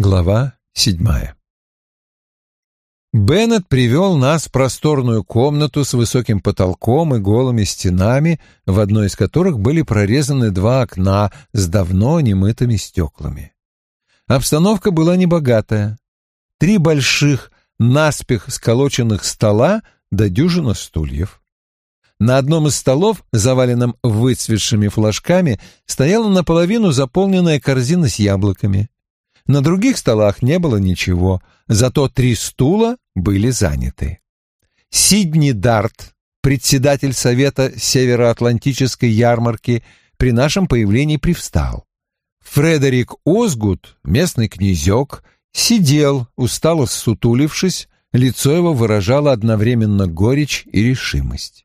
Глава седьмая Беннет привел нас в просторную комнату с высоким потолком и голыми стенами, в одной из которых были прорезаны два окна с давно немытыми стеклами. Обстановка была небогатая. Три больших, наспех сколоченных стола да дюжина стульев. На одном из столов, заваленном выцветшими флажками, стояла наполовину заполненная корзина с яблоками. На других столах не было ничего, зато три стула были заняты. Сидни Дарт, председатель Совета Североатлантической ярмарки, при нашем появлении привстал. Фредерик Озгуд, местный князек, сидел, устало ссутулившись, лицо его выражало одновременно горечь и решимость.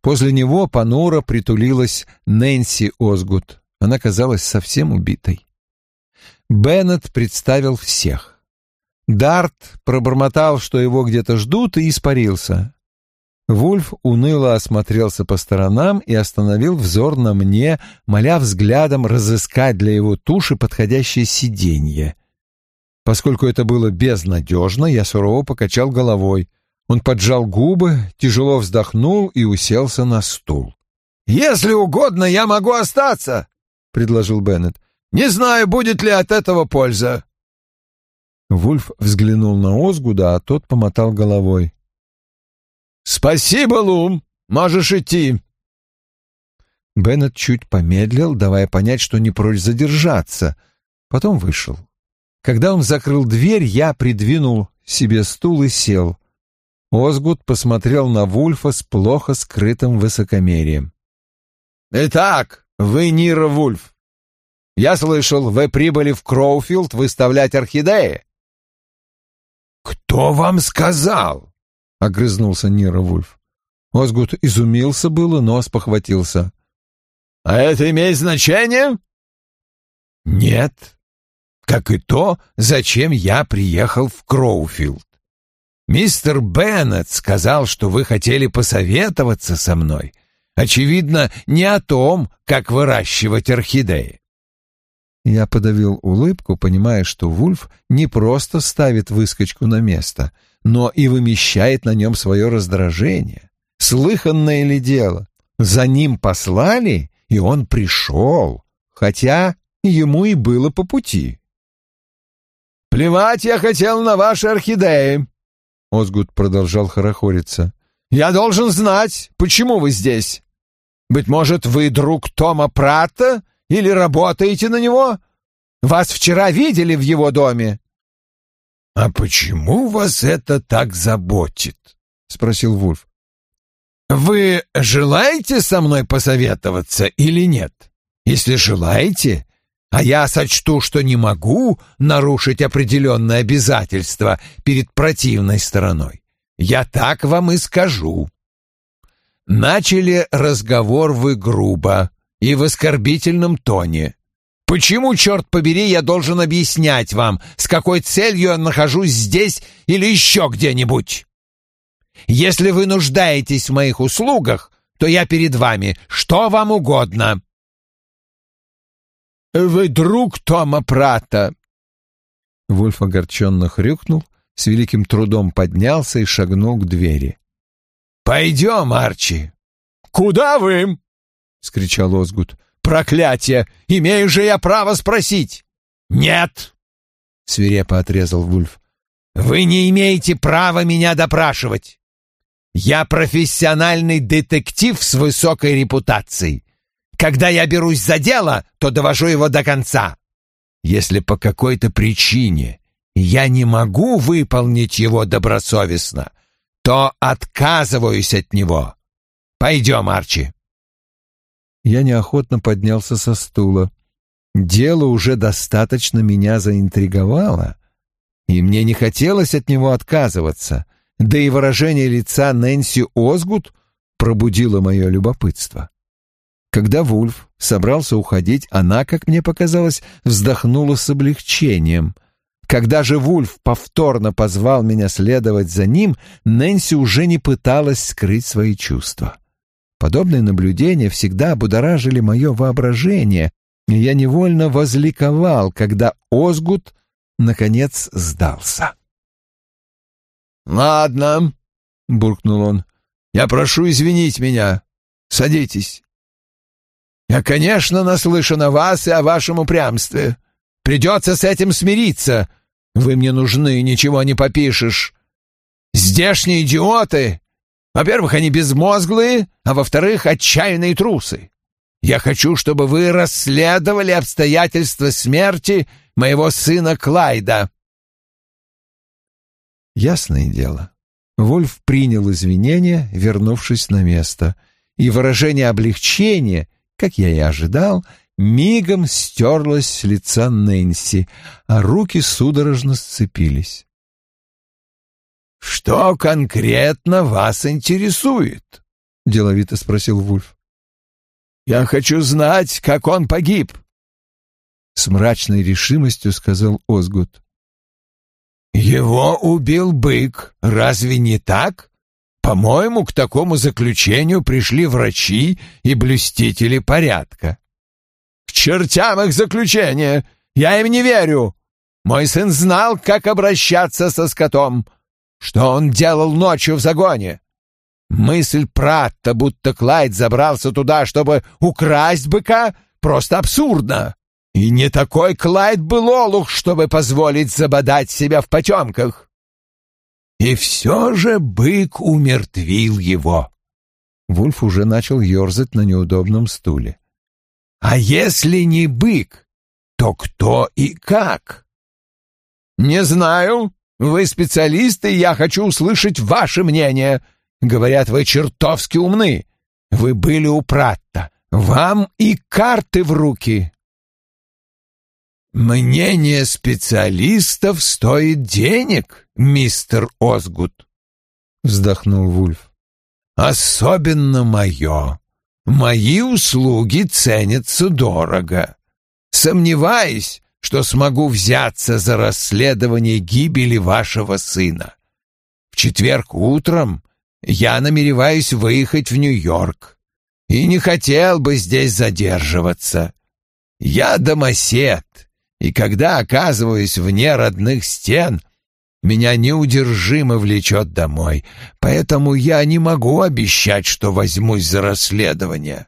После него понуро притулилась Нэнси Озгуд. Она казалась совсем убитой. Беннет представил всех. Дарт пробормотал, что его где-то ждут, и испарился. Вульф уныло осмотрелся по сторонам и остановил взор на мне, моля взглядом разыскать для его туши подходящее сиденье. Поскольку это было безнадежно, я сурово покачал головой. Он поджал губы, тяжело вздохнул и уселся на стул. «Если угодно, я могу остаться», — предложил Беннет. Не знаю, будет ли от этого польза. Вульф взглянул на Озгуда, а тот помотал головой. «Спасибо, Лум, можешь идти». Беннет чуть помедлил, давая понять, что не прочь задержаться. Потом вышел. Когда он закрыл дверь, я придвинул себе стул и сел. Озгуд посмотрел на Вульфа с плохо скрытым высокомерием. «Итак, вы Нира Вульф. Я слышал, вы прибыли в Кроуфилд выставлять орхидеи. Кто вам сказал? огрызнулся Нира Вульф. Озгут изумился было, но спохватился. А это имеет значение? Нет. Как и то, зачем я приехал в Кроуфилд. Мистер Беннет сказал, что вы хотели посоветоваться со мной. Очевидно, не о том, как выращивать орхидеи. Я подавил улыбку, понимая, что Вульф не просто ставит выскочку на место, но и вымещает на нем свое раздражение. Слыханное ли дело? За ним послали, и он пришел, хотя ему и было по пути. «Плевать я хотел на ваши орхидеи!» Озгуд продолжал хорохориться. «Я должен знать, почему вы здесь. Быть может, вы друг Тома Пратта или работаете на него? Вас вчера видели в его доме». «А почему вас это так заботит?» — спросил Вульф. «Вы желаете со мной посоветоваться или нет? Если желаете, а я сочту, что не могу нарушить определенные обязательства перед противной стороной, я так вам и скажу». Начали разговор вы грубо, и в оскорбительном тоне. Почему, черт побери, я должен объяснять вам, с какой целью я нахожусь здесь или еще где-нибудь? Если вы нуждаетесь в моих услугах, то я перед вами, что вам угодно. Вы друг Тома Прата. Вульф огорченно хрюкнул, с великим трудом поднялся и шагнул к двери. «Пойдем, Арчи». «Куда вы?» — скричал Озгут. «Проклятие! Имею же я право спросить!» «Нет!» — свирепо отрезал Вульф. «Вы не имеете права меня допрашивать. Я профессиональный детектив с высокой репутацией. Когда я берусь за дело, то довожу его до конца. Если по какой-то причине я не могу выполнить его добросовестно, то отказываюсь от него. Пойдем, Арчи». Я неохотно поднялся со стула. Дело уже достаточно меня заинтриговало, и мне не хотелось от него отказываться, да и выражение лица Нэнси Озгут пробудило мое любопытство. Когда Вульф собрался уходить, она, как мне показалось, вздохнула с облегчением. Когда же Вульф повторно позвал меня следовать за ним, Нэнси уже не пыталась скрыть свои чувства. Подобные наблюдения всегда будоражили мое воображение, и я невольно возликовал, когда Озгут наконец сдался. «Ладно», — буркнул он, — «я прошу извинить меня. Садитесь. Я, конечно, наслышан о вас и о вашем упрямстве. Придется с этим смириться. Вы мне нужны, ничего не попишешь. Здешние идиоты. Во-первых, они безмозглые, а во-вторых, отчаянные трусы. Я хочу, чтобы вы расследовали обстоятельства смерти моего сына Клайда. Ясное дело. Вольф принял извинения, вернувшись на место, и выражение облегчения, как я и ожидал, мигом стерлось с лица Нэнси, а руки судорожно сцепились. «Что конкретно вас интересует?» — деловито спросил Вульф. «Я хочу знать, как он погиб!» С мрачной решимостью сказал Озгут. «Его убил бык, разве не так? По-моему, к такому заключению пришли врачи и блюстители порядка». «К чертям их заключения! Я им не верю! Мой сын знал, как обращаться со скотом. Что он делал ночью в загоне? Мысль Пратта, будто Клайд забрался туда, чтобы украсть быка, просто абсурдна. И не такой Клайд был олух, чтобы позволить забодать себя в потемках. И все же бык умертвил его. Вульф уже начал ерзать на неудобном стуле. А если не бык, то кто и как? Не знаю. Вы специалисты, я хочу услышать ваше мнение. Говорят, вы чертовски умны. Вы были у Пратта. Вам и карты в руки. Мнение специалистов стоит денег, мистер Озгут, вздохнул Вульф. Особенно мое. Мои услуги ценятся дорого. Сомневаюсь, что смогу взяться за расследование гибели вашего сына. В четверг утром я намереваюсь выехать в Нью-Йорк и не хотел бы здесь задерживаться. Я домосед, и когда оказываюсь вне родных стен, меня неудержимо влечет домой, поэтому я не могу обещать, что возьмусь за расследование.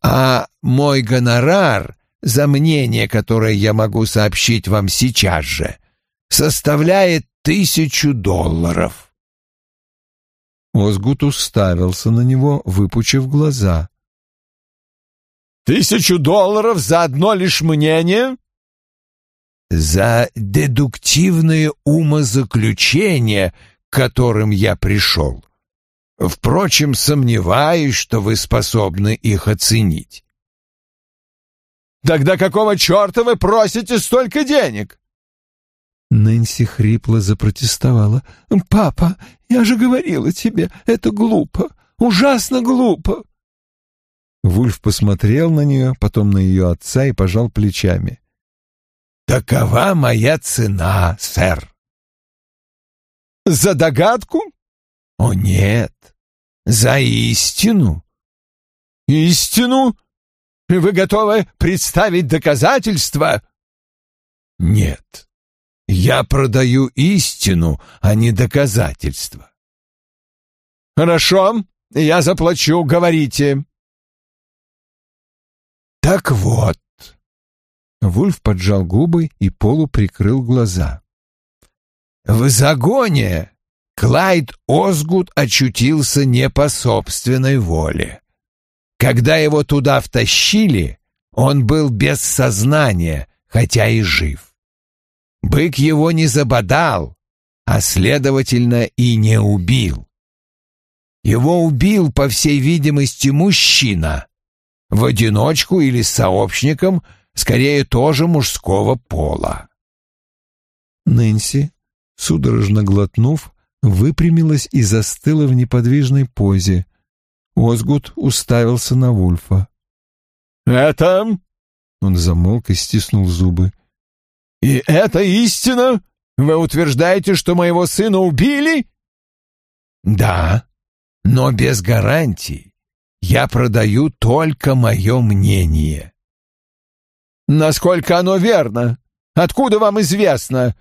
А мой гонорар за мнение, которое я могу сообщить вам сейчас же, составляет тысячу долларов. Озгут уставился на него, выпучив глаза. «Тысячу долларов за одно лишь мнение?» «За дедуктивные умозаключения, к которым я пришел. Впрочем, сомневаюсь, что вы способны их оценить». «Тогда какого черта вы просите столько денег?» Нэнси хрипло запротестовала. «Папа, я же говорила тебе, это глупо, ужасно глупо!» Вульф посмотрел на нее, потом на ее отца и пожал плечами. «Такова моя цена, сэр». «За догадку?» «О, нет, за истину». «Истину? Вы готовы представить доказательства?» «Нет, я продаю истину, а не доказательства. Хорошо, я заплачу, говорите. Так вот. Вульф поджал губы и полуприкрыл глаза. В загоне Клайд Озгуд очутился не по собственной воле. Когда его туда втащили, он был без сознания, хотя и жив. Бык его не забодал, а, следовательно, и не убил. Его убил, по всей видимости, мужчина. В одиночку или с сообщником, скорее тоже мужского пола. Нэнси, судорожно глотнув, выпрямилась и застыла в неподвижной позе. Озгут уставился на Вульфа. «Это...» Он замолк и стиснул зубы. «И это истина? Вы утверждаете, что моего сына убили?» «Да, но без гарантий. Я продаю только мое мнение». «Насколько оно верно? Откуда вам известно?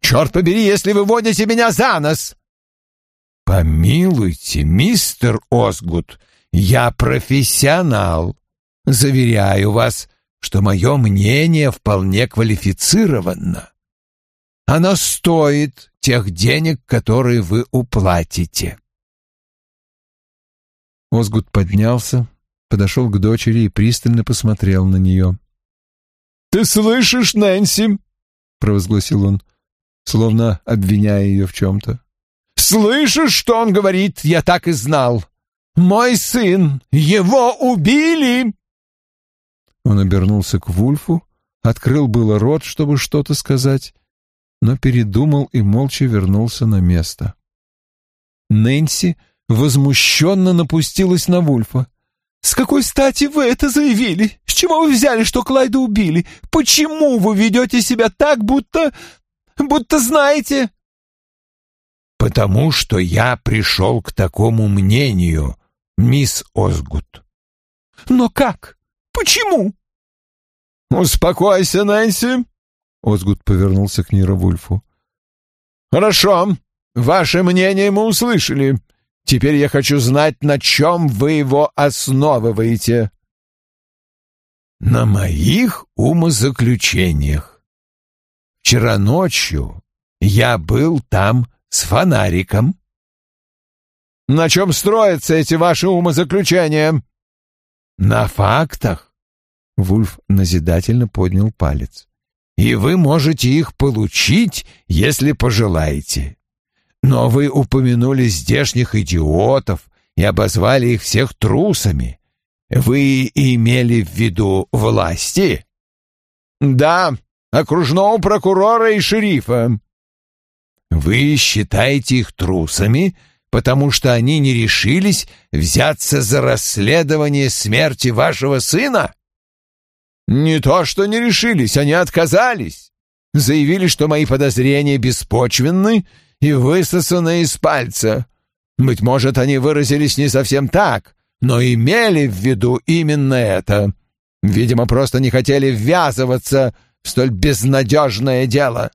Черт побери, если вы водите меня за нос!» «Помилуйте, мистер Осгуд, я профессионал. Заверяю вас, что мое мнение вполне квалифицировано. Оно стоит тех денег, которые вы уплатите». Озгуд поднялся, подошел к дочери и пристально посмотрел на нее. «Ты слышишь, Нэнси?» — провозгласил он, словно обвиняя ее в чем-то. «Слышишь, что он говорит? Я так и знал. Мой сын! Его убили!» Он обернулся к Вульфу, открыл было рот, чтобы что-то сказать, но передумал и молча вернулся на место. Нэнси возмущенно напустилась на Вульфа. «С какой стати вы это заявили? С чего вы взяли, что Клайда убили? Почему вы ведете себя так, будто... будто знаете?» «Потому что я пришел к такому мнению, мисс Озгут». «Но как? Почему?» «Успокойся, Нэнси», — Озгут повернулся к Ниро Вульфу. «Хорошо, ваше мнение мы услышали. Теперь я хочу знать, на чем вы его основываете». «На моих умозаключениях. Вчера ночью я был там с фонариком». «На чем строятся эти ваши умозаключения?» «На фактах». Вульф назидательно поднял палец. «И вы можете их получить, если пожелаете. Но вы упомянули здешних идиотов и обозвали их всех трусами. Вы имели в виду власти? Да, окружного прокурора и шерифа. Вы считаете их трусами, потому что они не решились взяться за расследование смерти вашего сына? Не то, что не решились, они отказались. Заявили, что мои подозрения беспочвенны и высосаны из пальца. Быть может, они выразились не совсем так, но имели в виду именно это. Видимо, просто не хотели ввязываться в столь безнадежное дело.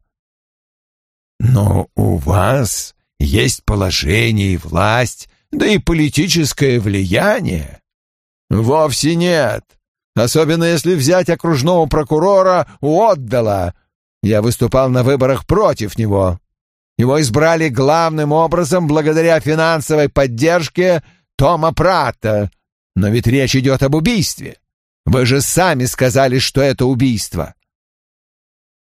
Но у вас есть положение и власть, да и политическое влияние. Вовсе нет. Особенно если взять окружного прокурора Уотдала. Я выступал на выборах против него. Его избрали главным образом благодаря финансовой поддержке Тома Пратта. Но ведь речь идет об убийстве. Вы же сами сказали, что это убийство.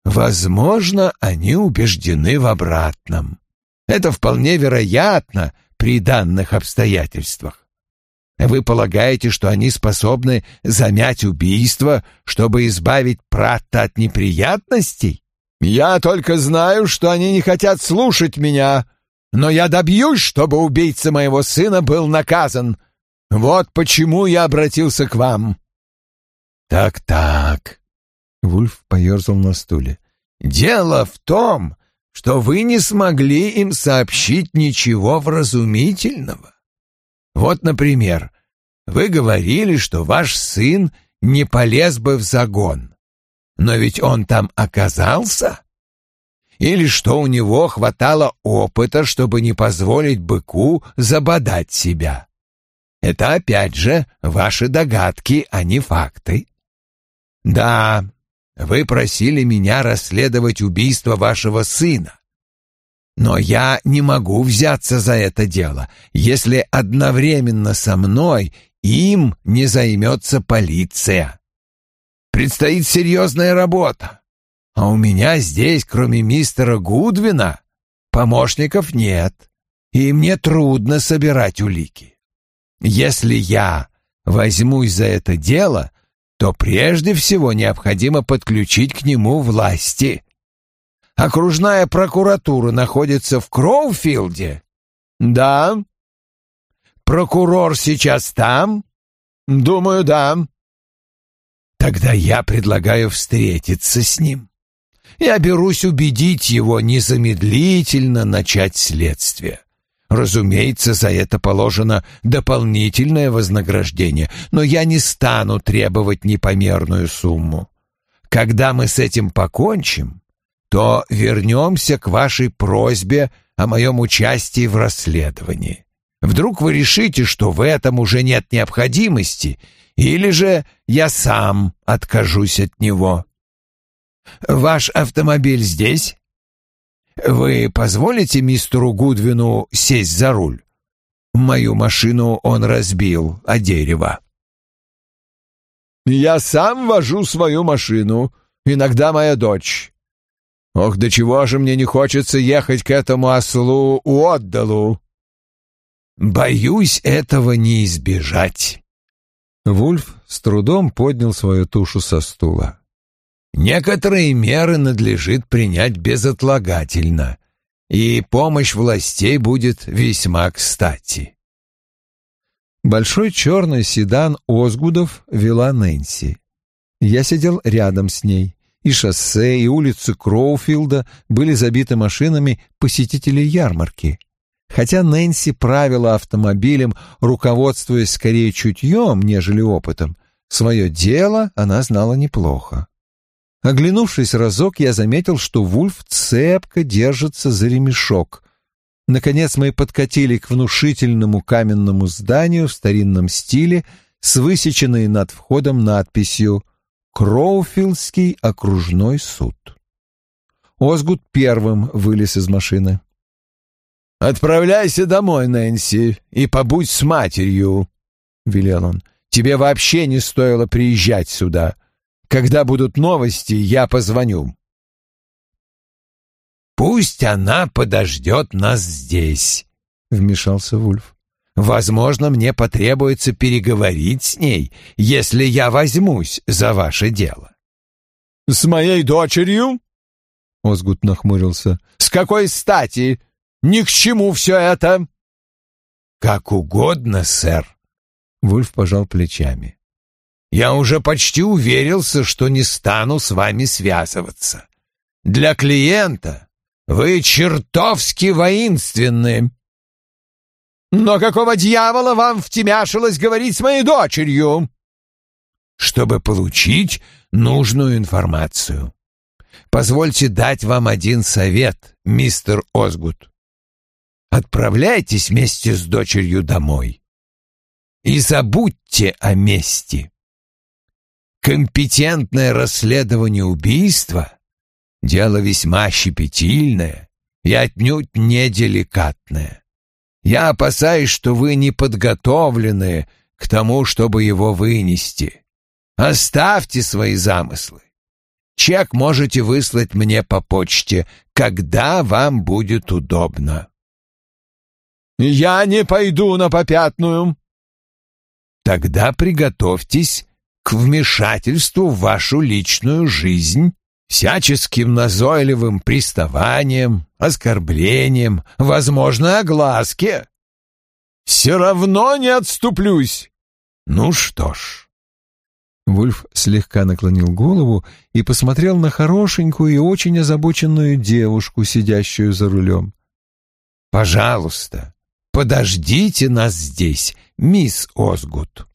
Возможно, они убеждены в обратном. Это вполне вероятно при данных обстоятельствах. Вы полагаете, что они способны замять убийство, чтобы избавить Пратта от неприятностей? Я только знаю, что они не хотят слушать меня, но я добьюсь, чтобы убийца моего сына был наказан. Вот почему я обратился к вам». «Так-так», — Вульф поерзал на стуле. «Дело в том, что вы не смогли им сообщить ничего вразумительного. Вот, например, вы говорили, что ваш сын не полез бы в загон. Но ведь он там оказался? Или что у него хватало опыта, чтобы не позволить быку забодать себя? Это опять же ваши догадки, а не факты. Да, вы просили меня расследовать убийство вашего сына. Но я не могу взяться за это дело, если одновременно со мной им не займется полиция. Предстоит серьезная работа. А у меня здесь, кроме мистера Гудвина, помощников нет, и мне трудно собирать улики. Если я возьмусь за это дело, то прежде всего необходимо подключить к нему власти. Окружная прокуратура находится в Кроуфилде? Да. Прокурор сейчас там? Думаю, да. Тогда я предлагаю встретиться с ним. Я берусь убедить его незамедлительно начать следствие. Разумеется, за это положено дополнительное вознаграждение, но я не стану требовать непомерную сумму. Когда мы с этим покончим, то вернемся к вашей просьбе о моем участии в расследовании. Вдруг вы решите, что в этом уже нет необходимости, или же я сам откажусь от него. Ваш автомобиль здесь? Вы позволите мистеру Гудвину сесть за руль? Мою машину он разбил о дерево. Я сам вожу свою машину, иногда моя дочь. Ох, до чего же мне не хочется ехать к этому ослу Уотдалу. Боюсь этого не избежать. Вульф с трудом поднял свою тушу со стула. Некоторые меры надлежит принять безотлагательно, и помощь властей будет весьма кстати. Большой черный седан Озгудов вела Нэнси. Я сидел рядом с ней. И шоссе, и улицы Кроуфилда были забиты машинами посетителей ярмарки. Хотя Нэнси правила автомобилем, руководствуясь скорее чутьем, нежели опытом, свое дело она знала неплохо. Оглянувшись разок, я заметил, что Вульф цепко держится за ремешок. Наконец мы подкатили к внушительному каменному зданию в старинном стиле с высеченной над входом надписью «Кроуфилдский окружной суд». Озгуд первым вылез из машины. «Отправляйся домой, Нэнси, и побудь с матерью», — велел он. «Тебе вообще не стоило приезжать сюда. Когда будут новости, я позвоню». «Пусть она подождет нас здесь», — вмешался Вульф. «Возможно, мне потребуется переговорить с ней, если я возьмусь за ваше дело». «С моей дочерью?» — Озгут нахмурился. «С какой стати? Ни к чему все это!» «Как угодно, сэр», — Вульф пожал плечами. Я уже почти уверился, что не стану с вами связываться. Для клиента вы чертовски воинственны. Но какого дьявола вам втемяшилось говорить с моей дочерью? Чтобы получить нужную информацию. Позвольте дать вам один совет, мистер Озгут. Отправляйтесь вместе с дочерью домой. И забудьте о мести. Компетентное расследование убийства — дело весьма щепетильное и отнюдь неделикатное. Я опасаюсь, что вы не подготовлены к тому, чтобы его вынести. Оставьте свои замыслы. Чек можете выслать мне по почте, когда вам будет удобно. Я не пойду на попятную. Тогда приготовьтесь к вмешательству в вашу личную жизнь, всяческим назойливым приставанием, оскорблением, возможно, огласке. Все равно не отступлюсь. Ну что ж. Вульф слегка наклонил голову и посмотрел на хорошенькую и очень озабоченную девушку, сидящую за рулем. «Пожалуйста, подождите нас здесь, мисс Озгут».